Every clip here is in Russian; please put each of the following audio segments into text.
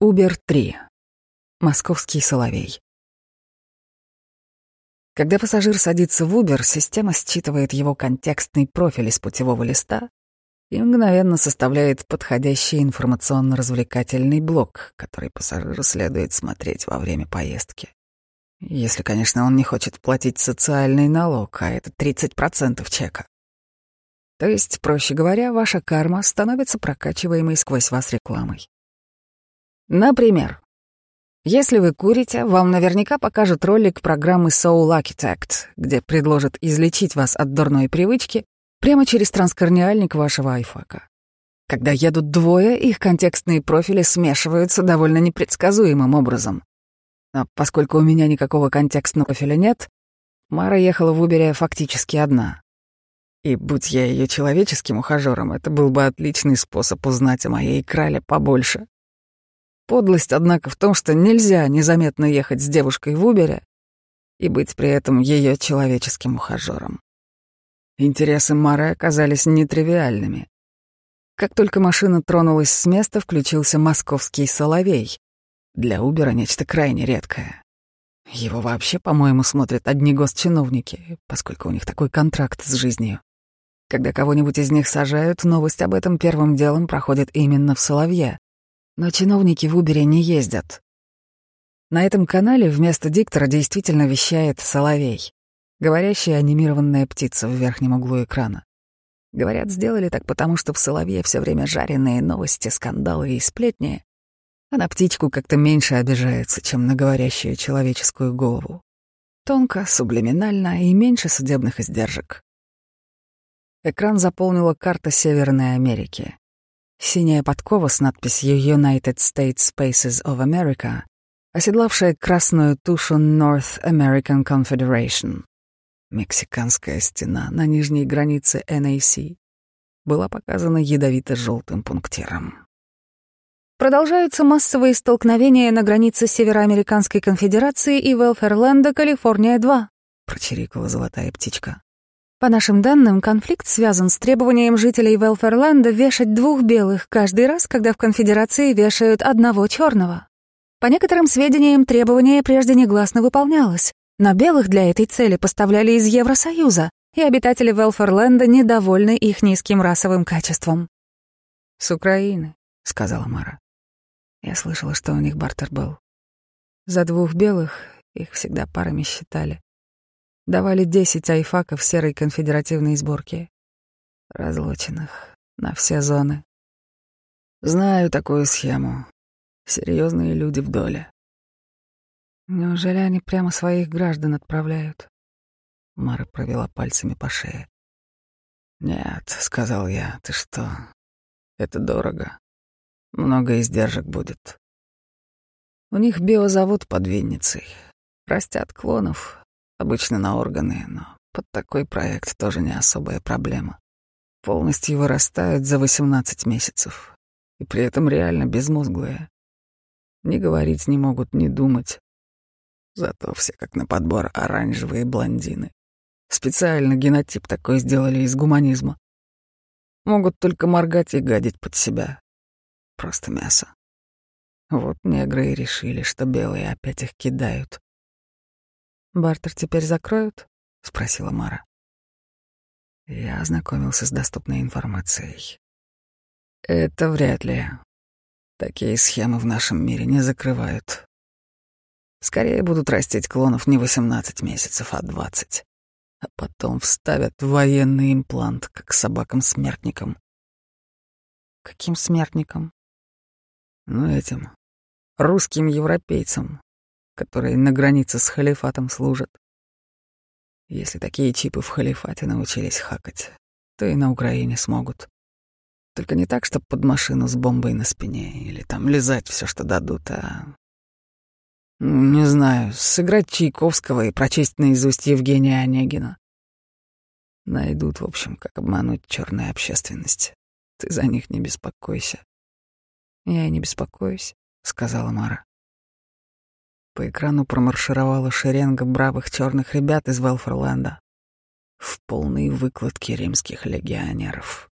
Убер 3. Московский соловей. Когда пассажир садится в Uber, система считывает его контекстный профиль из путевого листа и мгновенно составляет подходящий информационно-развлекательный блок, который пассажиру следует смотреть во время поездки. Если, конечно, он не хочет платить социальный налог, а это 30% чека. То есть, проще говоря, ваша карма становится прокачиваемой сквозь вас рекламой. Например, если вы курите, вам наверняка покажут ролик программы Soul Architect, где предложат излечить вас от дурной привычки прямо через транскорниальник вашего айфака. Когда едут двое, их контекстные профили смешиваются довольно непредсказуемым образом. Но поскольку у меня никакого контекстного профиля нет, Мара ехала в Убере фактически одна. И будь я ее человеческим ухажером, это был бы отличный способ узнать о моей крале побольше. Подлость, однако, в том, что нельзя незаметно ехать с девушкой в Убере и быть при этом ее человеческим ухажером. Интересы Мары оказались нетривиальными. Как только машина тронулась с места, включился московский соловей. Для Убера нечто крайне редкое. Его вообще, по-моему, смотрят одни госчиновники, поскольку у них такой контракт с жизнью. Когда кого-нибудь из них сажают, новость об этом первым делом проходит именно в Соловье. Но чиновники в Убере не ездят. На этом канале вместо диктора действительно вещает соловей, говорящая анимированная птица в верхнем углу экрана. Говорят, сделали так потому, что в соловье все время жареные новости, скандалы и сплетни, а на птичку как-то меньше обижается, чем на говорящую человеческую голову. Тонко, сублиминально и меньше судебных издержек. Экран заполнила карта Северной Америки. Синяя подкова с надписью United States Spaces of America, оседлавшая красную тушу North American Confederation. Мексиканская стена на нижней границе NAC была показана ядовито-желтым пунктиром. Продолжаются массовые столкновения на границе Североамериканской конфедерации и Велферленда, Калифорния-2, прочирикала золотая птичка. По нашим данным, конфликт связан с требованием жителей Велферленда вешать двух белых каждый раз, когда в конфедерации вешают одного черного. По некоторым сведениям, требование прежде негласно выполнялось, но белых для этой цели поставляли из Евросоюза, и обитатели Велферленда недовольны их низким расовым качеством. «С Украины», — сказала Мара. Я слышала, что у них бартер был. За двух белых их всегда парами считали давали десять айфаков серой конфедеративной сборки, разлученных на все зоны. Знаю такую схему. Серьезные люди в доле. Неужели они прямо своих граждан отправляют? Мара провела пальцами по шее. «Нет», — сказал я, — «ты что? Это дорого. Много издержек будет. У них биозавод под Винницей. Растят клонов, Обычно на органы, но под такой проект тоже не особая проблема. Полностью вырастают за 18 месяцев. И при этом реально безмозглые. Ни говорить не могут, ни думать. Зато все как на подбор оранжевые блондины. Специально генотип такой сделали из гуманизма. Могут только моргать и гадить под себя. Просто мясо. Вот негры и решили, что белые опять их кидают. «Бартер теперь закроют?» — спросила Мара. Я ознакомился с доступной информацией. Это вряд ли. Такие схемы в нашем мире не закрывают. Скорее будут растить клонов не 18 месяцев, а 20. А потом вставят военный имплант, как собакам-смертникам. Каким смертникам? Ну, этим. Русским европейцам, которые на границе с халифатом служат. Если такие чипы в халифате научились хакать, то и на Украине смогут. Только не так, чтобы под машину с бомбой на спине или там лизать все, что дадут, а... Ну, не знаю, сыграть Чайковского и прочесть наизусть Евгения Онегина. Найдут, в общем, как обмануть черную общественность. Ты за них не беспокойся. Я и не беспокоюсь, сказала Мара. По экрану промаршировала шеренга бравых черных ребят из Велферленда в полной выкладке римских легионеров.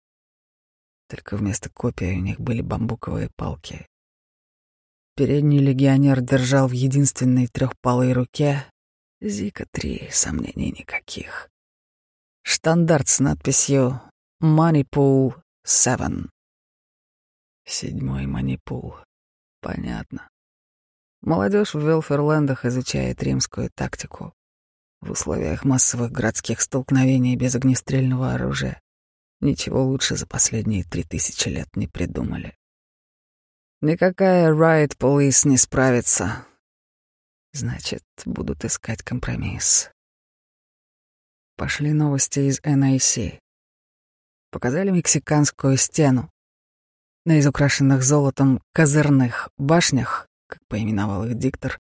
Только вместо копий у них были бамбуковые палки. Передний легионер держал в единственной трехпалой руке Зика-3, сомнений никаких. Штандарт с надписью «Moneypool 7». Седьмой манипул. Понятно. Молодежь в Велферлендах изучает римскую тактику. В условиях массовых городских столкновений без огнестрельного оружия ничего лучше за последние три тысячи лет не придумали. Никакая Riot Police не справится. Значит, будут искать компромисс. Пошли новости из NIC. Показали мексиканскую стену. На изукрашенных золотом козырных башнях как поименовал их диктор,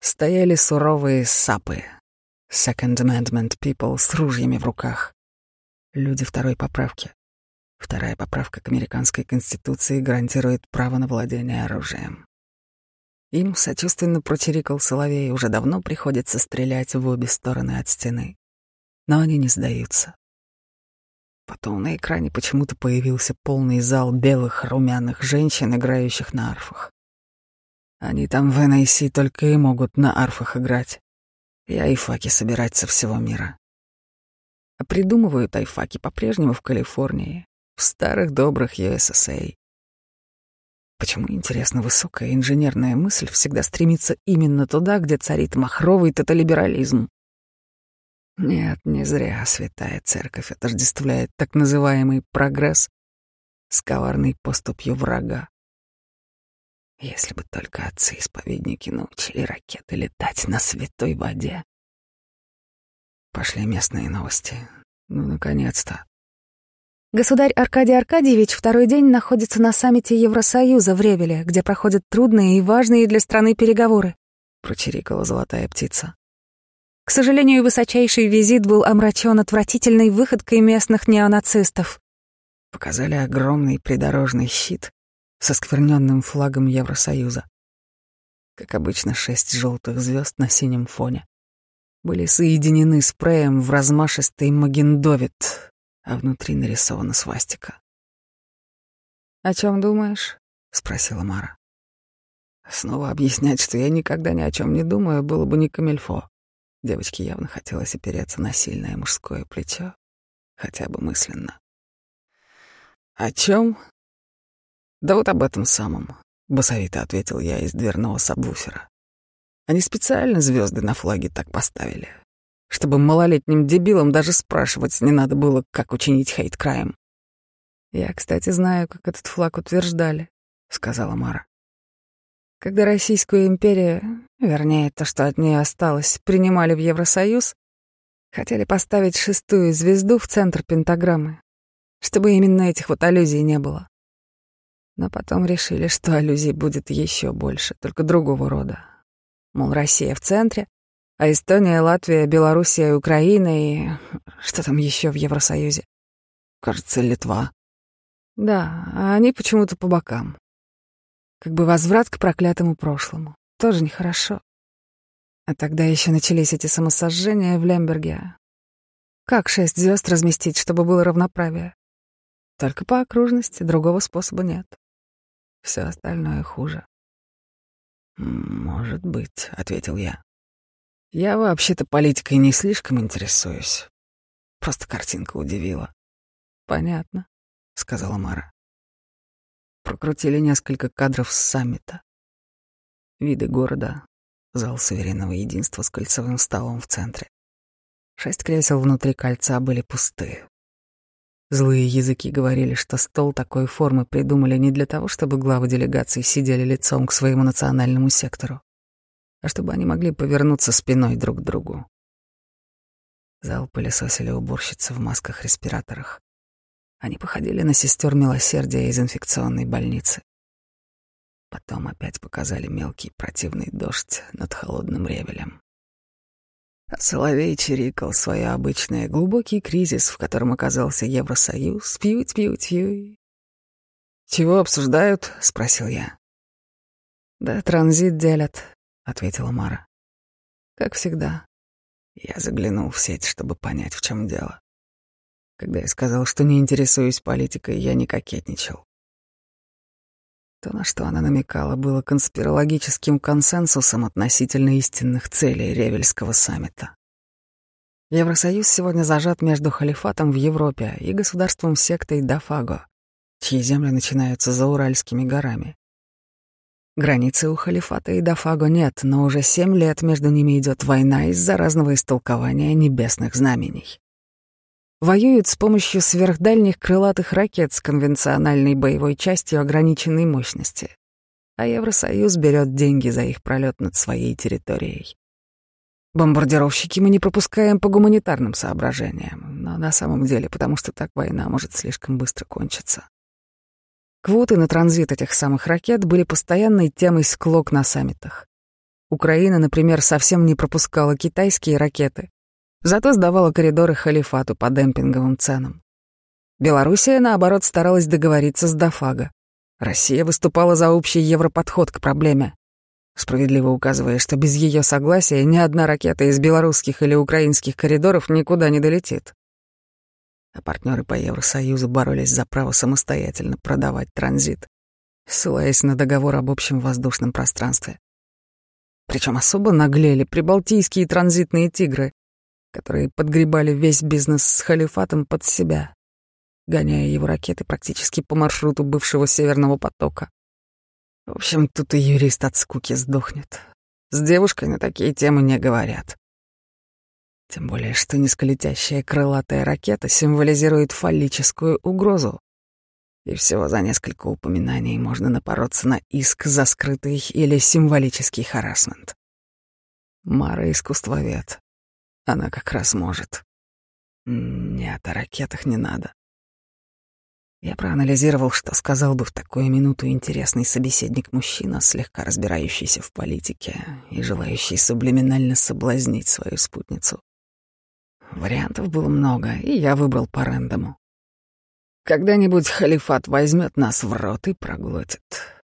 стояли суровые сапы, Second Amendment people с ружьями в руках. Люди второй поправки. Вторая поправка к американской конституции гарантирует право на владение оружием. Им сочувственно прочирикал Соловей, уже давно приходится стрелять в обе стороны от стены. Но они не сдаются. Потом на экране почему-то появился полный зал белых румяных женщин, играющих на арфах. Они там в NIC только и могут на арфах играть. И айфаки собирать со всего мира. А придумывают айфаки по-прежнему в Калифорнии, в старых добрых USSA. Почему, интересно, высокая инженерная мысль всегда стремится именно туда, где царит махровый тоталиберализм? Нет, не зря святая церковь отождествляет так называемый прогресс с коварной поступью врага. Если бы только отцы-исповедники научили ракеты летать на святой воде. Пошли местные новости. Ну, наконец-то. Государь Аркадий Аркадьевич второй день находится на саммите Евросоюза в Ревеле, где проходят трудные и важные для страны переговоры. Прочирикала золотая птица. К сожалению, высочайший визит был омрачен отвратительной выходкой местных неонацистов. Показали огромный придорожный щит, со скверненным флагом Евросоюза. Как обычно, шесть желтых звезд на синем фоне были соединены спреем в размашистый магендовит, а внутри нарисована свастика. «О чем думаешь?» — спросила Мара. Снова объяснять, что я никогда ни о чем не думаю, было бы не камельфо. Девочке явно хотелось опереться на сильное мужское плечо, хотя бы мысленно. «О чем?» «Да вот об этом самом», — басовито ответил я из дверного сабвуфера. «Они специально звезды на флаге так поставили, чтобы малолетним дебилам даже спрашивать не надо было, как учинить хейт-краем». «Я, кстати, знаю, как этот флаг утверждали», — сказала Мара. «Когда Российскую империю, вернее, то, что от нее осталось, принимали в Евросоюз, хотели поставить шестую звезду в центр пентаграммы, чтобы именно этих вот аллюзий не было. Но потом решили, что аллюзий будет еще больше, только другого рода. Мол, Россия в центре, а Эстония, Латвия, Белоруссия, Украина и... Что там еще в Евросоюзе? Кажется, Литва. Да, а они почему-то по бокам. Как бы возврат к проклятому прошлому. Тоже нехорошо. А тогда еще начались эти самосожжения в Лемберге. Как шесть звезд разместить, чтобы было равноправие? Только по окружности, другого способа нет. Все остальное хуже. «Может быть», — ответил я. «Я вообще-то политикой не слишком интересуюсь. Просто картинка удивила». «Понятно», — сказала Мара. Прокрутили несколько кадров с саммита. Виды города, зал суверенного единства с кольцевым столом в центре. Шесть кресел внутри кольца были пустые. Злые языки говорили, что стол такой формы придумали не для того, чтобы главы делегаций сидели лицом к своему национальному сектору, а чтобы они могли повернуться спиной друг к другу. Зал пылесосили уборщицы в масках-респираторах. Они походили на сестер милосердия из инфекционной больницы. Потом опять показали мелкий противный дождь над холодным ревелем. Соловей чирикал свое обычное глубокий кризис, в котором оказался Евросоюз. Пьют. «Чего обсуждают?» — спросил я. «Да транзит делят», — ответила Мара. «Как всегда». Я заглянул в сеть, чтобы понять, в чем дело. Когда я сказал, что не интересуюсь политикой, я не кокетничал. То, на что она намекала, было конспирологическим консенсусом относительно истинных целей Ревельского саммита. Евросоюз сегодня зажат между халифатом в Европе и государством-сектой Дафаго, чьи земли начинаются за Уральскими горами. Границы у халифата и Дафаго нет, но уже семь лет между ними идет война из-за разного истолкования небесных знамений. Воюют с помощью сверхдальних крылатых ракет с конвенциональной боевой частью ограниченной мощности, а Евросоюз берет деньги за их пролет над своей территорией. Бомбардировщики мы не пропускаем по гуманитарным соображениям, но на самом деле потому, что так война может слишком быстро кончиться. Квоты на транзит этих самых ракет были постоянной темой склок на саммитах. Украина, например, совсем не пропускала китайские ракеты, зато сдавала коридоры халифату по демпинговым ценам. Белоруссия, наоборот, старалась договориться с Дафага. Россия выступала за общий европодход к проблеме, справедливо указывая, что без ее согласия ни одна ракета из белорусских или украинских коридоров никуда не долетит а партнеры по Евросоюзу боролись за право самостоятельно продавать транзит, ссылаясь на договор об общем воздушном пространстве. Причем особо наглели прибалтийские транзитные тигры, которые подгребали весь бизнес с халифатом под себя, гоняя его ракеты практически по маршруту бывшего Северного потока. В общем, тут и юрист от скуки сдохнет. С девушкой на такие темы не говорят. Тем более, что низколетящая крылатая ракета символизирует фаллическую угрозу. И всего за несколько упоминаний можно напороться на иск за скрытый или символический харасмент. Мара — искусствовед. Она как раз может. Нет, о ракетах не надо. Я проанализировал, что сказал бы в такую минуту интересный собеседник-мужчина, слегка разбирающийся в политике и желающий сублиминально соблазнить свою спутницу. Вариантов было много, и я выбрал по рандому. Когда-нибудь халифат возьмет нас в рот и проглотит.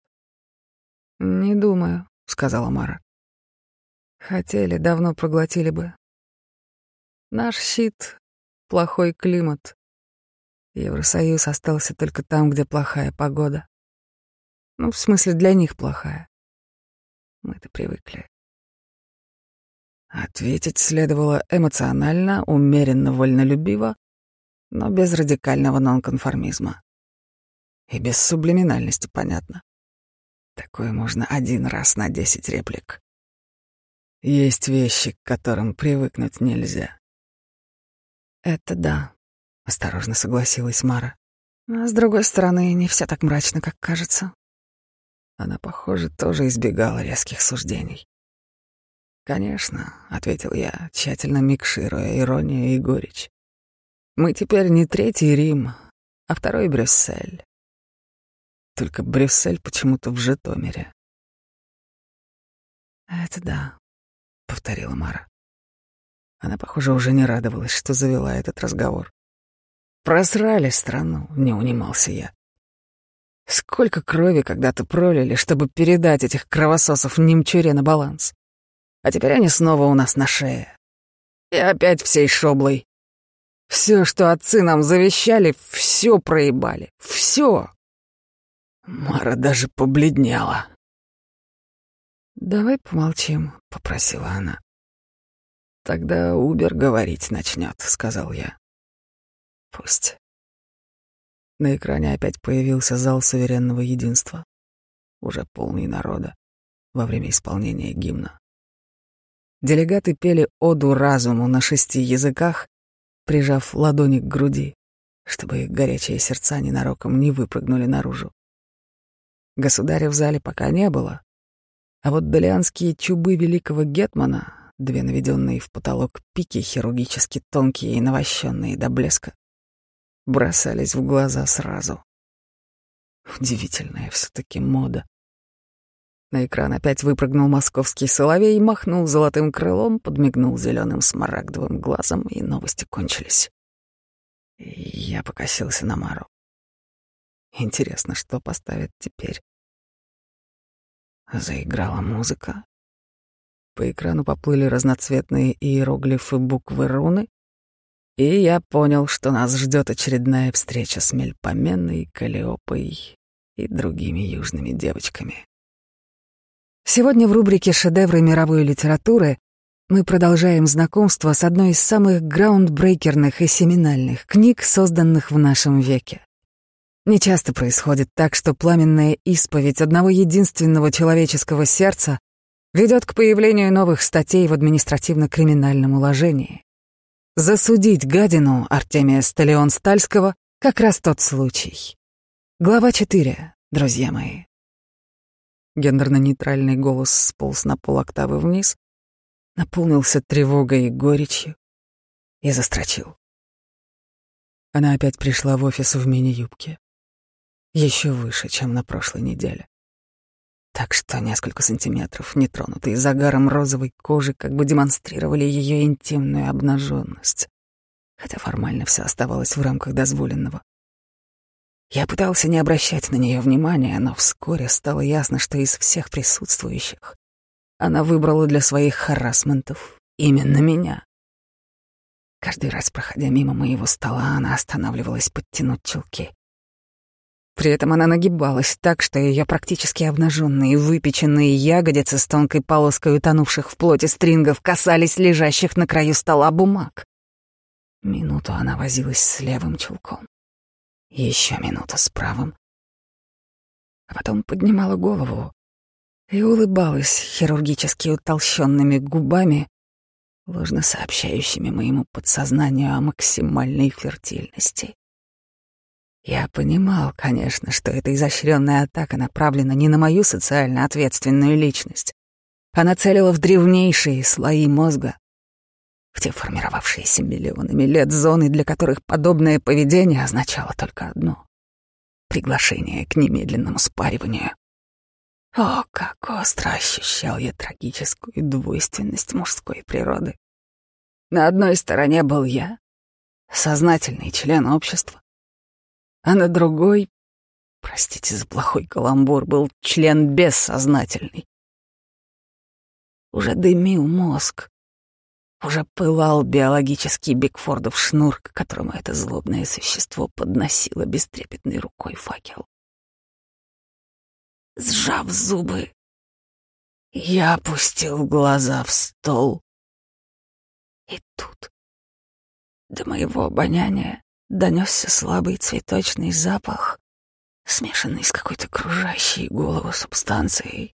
«Не думаю», — сказала Мара. «Хотели, давно проглотили бы. Наш щит — плохой климат. Евросоюз остался только там, где плохая погода. Ну, в смысле, для них плохая. Мы-то привыкли. Ответить следовало эмоционально, умеренно, вольнолюбиво, но без радикального нонконформизма. И без сублиминальности, понятно. Такое можно один раз на десять реплик. Есть вещи, к которым привыкнуть нельзя. Это да, осторожно согласилась Мара. А с другой стороны, не все так мрачно, как кажется. Она, похоже, тоже избегала резких суждений. «Конечно», — ответил я, тщательно микшируя иронию и горечь. «Мы теперь не третий Рим, а второй Брюссель. Только Брюссель почему-то в Житомире». «Это да», — повторила Мара. Она, похоже, уже не радовалась, что завела этот разговор. «Просрали страну», — не унимался я. «Сколько крови когда-то пролили, чтобы передать этих кровососов немчуре на баланс?» А теперь они снова у нас на шее. И опять всей шоблой. Все, что отцы нам завещали, все проебали. Все. Мара даже побледнела. «Давай помолчим», — попросила она. «Тогда Убер говорить начнет», — сказал я. «Пусть». На экране опять появился зал суверенного единства, уже полный народа, во время исполнения гимна. Делегаты пели оду разуму на шести языках, прижав ладони к груди, чтобы их горячие сердца ненароком не выпрыгнули наружу. Государя в зале пока не было, а вот долианские чубы великого гетмана, две наведенные в потолок пики, хирургически тонкие и навощенные до блеска, бросались в глаза сразу. Удивительная все-таки мода. На экран опять выпрыгнул московский соловей, махнул золотым крылом, подмигнул зеленым смарагдовым глазом, и новости кончились. Я покосился на Мару. Интересно, что поставят теперь? Заиграла музыка. По экрану поплыли разноцветные иероглифы буквы руны, и я понял, что нас ждет очередная встреча с Мельпоменой, Калиопой и другими южными девочками. Сегодня в рубрике «Шедевры мировой литературы» мы продолжаем знакомство с одной из самых граундбрейкерных и семинальных книг, созданных в нашем веке. Нечасто происходит так, что пламенная исповедь одного единственного человеческого сердца ведет к появлению новых статей в административно-криминальном уложении. Засудить гадину Артемия Сталион-Стальского как раз тот случай. Глава 4, друзья мои. Гендерно-нейтральный голос сполз на полоктавы вниз, наполнился тревогой и горечью и застрочил. Она опять пришла в офис в мини-юбке. Еще выше, чем на прошлой неделе. Так что несколько сантиметров, нетронутые загаром розовой кожи, как бы демонстрировали ее интимную обнаженность, хотя формально все оставалось в рамках дозволенного. Я пытался не обращать на нее внимания, но вскоре стало ясно, что из всех присутствующих она выбрала для своих харасментов именно меня. Каждый раз, проходя мимо моего стола, она останавливалась подтянуть чулки. При этом она нагибалась так, что ее практически обнаженные выпеченные ягодицы с тонкой полоской утонувших в плоти стрингов касались лежащих на краю стола бумаг. Минуту она возилась с левым чулком. Еще минута с правым. А потом поднимала голову и улыбалась хирургически утолщенными губами, ложно сообщающими моему подсознанию о максимальной фертильности. Я понимал, конечно, что эта изощренная атака направлена не на мою социально ответственную личность. Она целила в древнейшие слои мозга, в те формировавшиеся миллионами лет зоны, для которых подобное поведение означало только одно — приглашение к немедленному спариванию. О, как остро ощущал я трагическую двойственность мужской природы. На одной стороне был я, сознательный член общества, а на другой, простите за плохой каламбур, был член бессознательный. Уже дымил мозг, уже пылал биологический Бигфордов шнур, к которому это злобное существо подносило бестрепетной рукой факел. Сжав зубы, я опустил глаза в стол. И тут до моего обоняния донесся слабый цветочный запах, смешанный с какой-то кружащей голову субстанцией.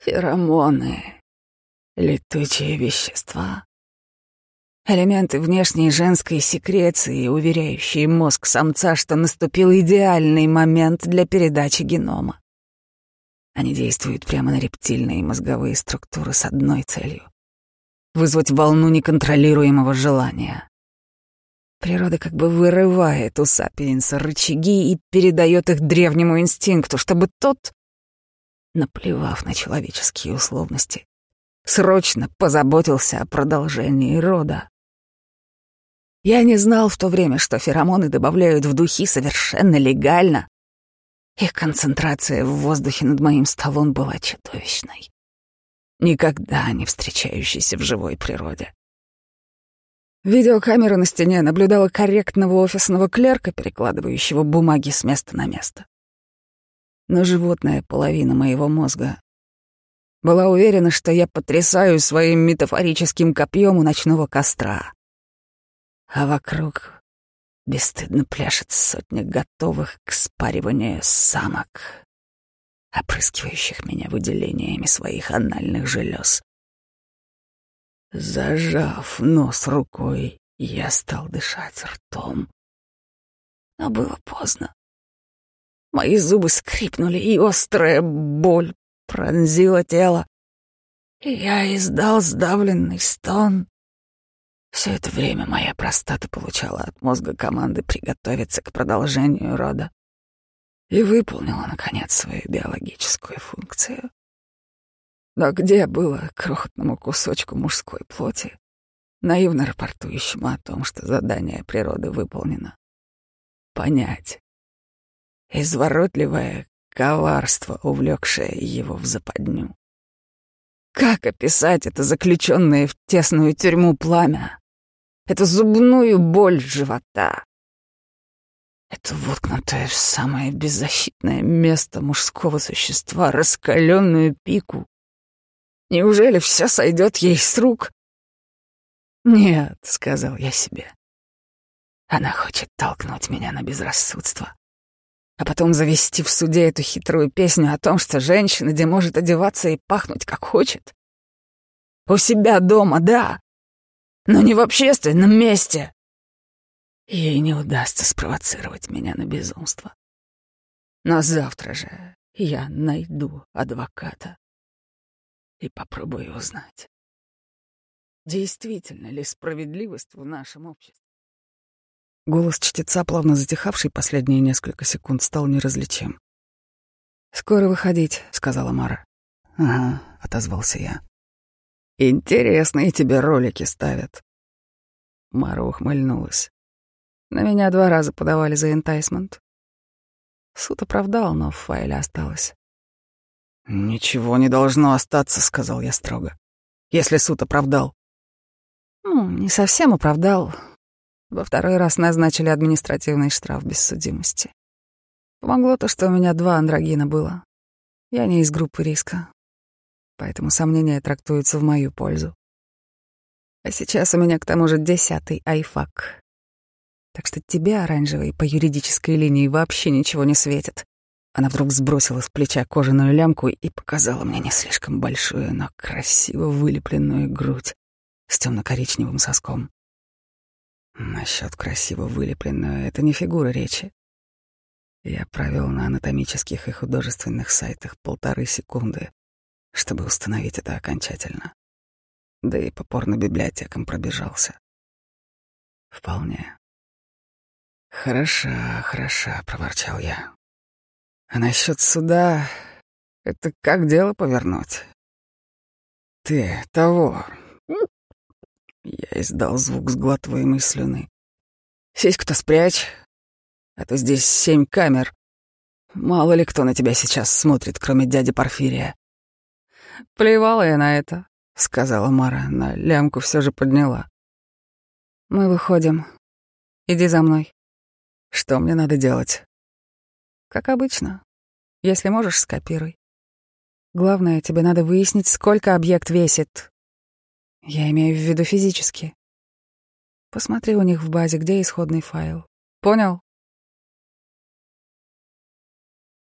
Феромоны летучие вещества. Элементы внешней женской секреции, уверяющие мозг самца, что наступил идеальный момент для передачи генома. Они действуют прямо на рептильные мозговые структуры с одной целью — вызвать волну неконтролируемого желания. Природа как бы вырывает у сапиенса рычаги и передает их древнему инстинкту, чтобы тот, наплевав на человеческие условности, срочно позаботился о продолжении рода. Я не знал в то время, что феромоны добавляют в духи совершенно легально. Их концентрация в воздухе над моим столом была чудовищной. Никогда не встречающейся в живой природе. Видеокамера на стене наблюдала корректного офисного клерка, перекладывающего бумаги с места на место. Но животная половина моего мозга была уверена, что я потрясаю своим метафорическим копьем у ночного костра. А вокруг бесстыдно пляшет сотня готовых к спариванию самок, опрыскивающих меня выделениями своих анальных желез. Зажав нос рукой, я стал дышать ртом. Но было поздно. Мои зубы скрипнули, и острая боль пронзило тело. Я издал сдавленный стон. Все это время моя простата получала от мозга команды приготовиться к продолжению рода и выполнила, наконец, свою биологическую функцию. Но где было крохотному кусочку мужской плоти, наивно рапортующему о том, что задание природы выполнено? Понять. Изворотливая, коварство, увлекшее его в западню. Как описать это заключенное в тесную тюрьму пламя? Эту зубную боль живота? Это воткнутое в самое беззащитное место мужского существа, раскаленную пику. Неужели все сойдет ей с рук? «Нет», — сказал я себе. Она хочет толкнуть меня на безрассудство. А потом завести в суде эту хитрую песню о том, что женщина где может одеваться и пахнуть как хочет. У себя дома, да, но не в общественном месте. Ей не удастся спровоцировать меня на безумство. Но завтра же я найду адвоката и попробую узнать, Действительно ли справедливость в нашем обществе? Голос чтеца, плавно затихавший последние несколько секунд, стал неразличим. «Скоро выходить», — сказала Мара. «Ага», — отозвался я. «Интересные тебе ролики ставят». Мара ухмыльнулась. На меня два раза подавали за энтайсмент. Суд оправдал, но в файле осталось. «Ничего не должно остаться», — сказал я строго. «Если суд оправдал». Ну, не совсем оправдал. Во второй раз назначили административный штраф без судимости. Помогло то, что у меня два андрогина было. Я не из группы риска, поэтому сомнения трактуются в мою пользу. А сейчас у меня к тому же десятый айфак. Так что тебе, оранжевый, по юридической линии вообще ничего не светит. Она вдруг сбросила с плеча кожаную лямку и показала мне не слишком большую, но красиво вылепленную грудь с темно-коричневым соском. Насчет красиво вылепленного — это не фигура речи. Я провел на анатомических и художественных сайтах полторы секунды, чтобы установить это окончательно. Да и по порно-библиотекам пробежался. Вполне. «Хороша, хороша», — проворчал я. «А насчет суда — это как дело повернуть?» «Ты того, я издал звук сглатываемой слюны. «Сиську-то спрячь, а то здесь семь камер. Мало ли кто на тебя сейчас смотрит, кроме дяди Порфирия». «Плевала я на это», — сказала Мара, на лямку все же подняла. «Мы выходим. Иди за мной». «Что мне надо делать?» «Как обычно. Если можешь, скопируй. Главное, тебе надо выяснить, сколько объект весит, я имею в виду физически. Посмотри у них в базе, где исходный файл. Понял?